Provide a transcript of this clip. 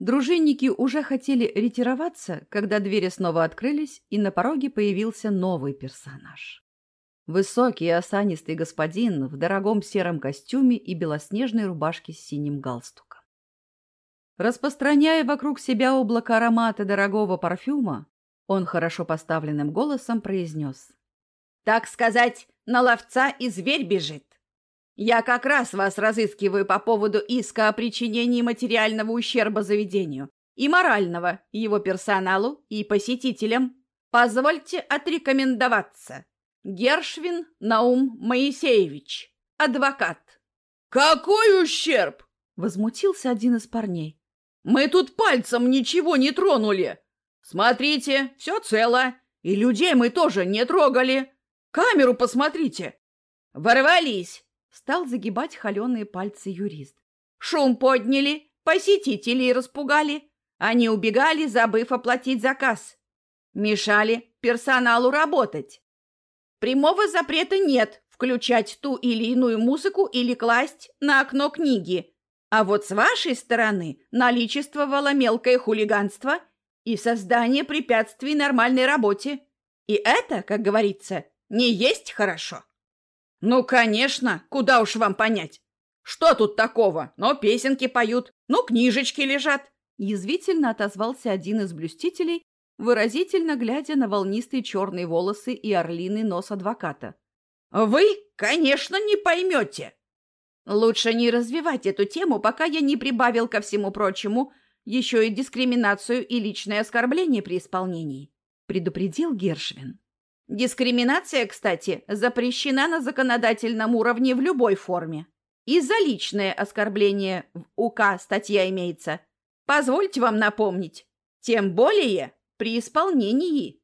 Дружинники уже хотели ретироваться, когда двери снова открылись, и на пороге появился новый персонаж. Высокий и осанистый господин в дорогом сером костюме и белоснежной рубашке с синим галстуком. Распространяя вокруг себя облако аромата дорогого парфюма, он хорошо поставленным голосом произнес. «Так сказать, на ловца и зверь бежит. Я как раз вас разыскиваю по поводу иска о причинении материального ущерба заведению и морального его персоналу и посетителям. Позвольте отрекомендоваться. Гершвин Наум Моисеевич, адвокат. «Какой ущерб?» — возмутился один из парней. «Мы тут пальцем ничего не тронули. Смотрите, все цело, и людей мы тоже не трогали. Камеру посмотрите». «Ворвались!» Стал загибать холеные пальцы юрист. Шум подняли, посетителей распугали. Они убегали, забыв оплатить заказ. Мешали персоналу работать. Прямого запрета нет включать ту или иную музыку или класть на окно книги. А вот с вашей стороны наличествовало мелкое хулиганство и создание препятствий нормальной работе. И это, как говорится, не есть хорошо. «Ну, конечно, куда уж вам понять. Что тут такого? Но песенки поют, ну, книжечки лежат». Язвительно отозвался один из блюстителей, выразительно глядя на волнистые черные волосы и орлиный нос адвоката. «Вы, конечно, не поймете. Лучше не развивать эту тему, пока я не прибавил ко всему прочему еще и дискриминацию и личное оскорбление при исполнении», предупредил Гершвин. Дискриминация, кстати, запрещена на законодательном уровне в любой форме. И за личное оскорбление в УК статья имеется. Позвольте вам напомнить. Тем более при исполнении.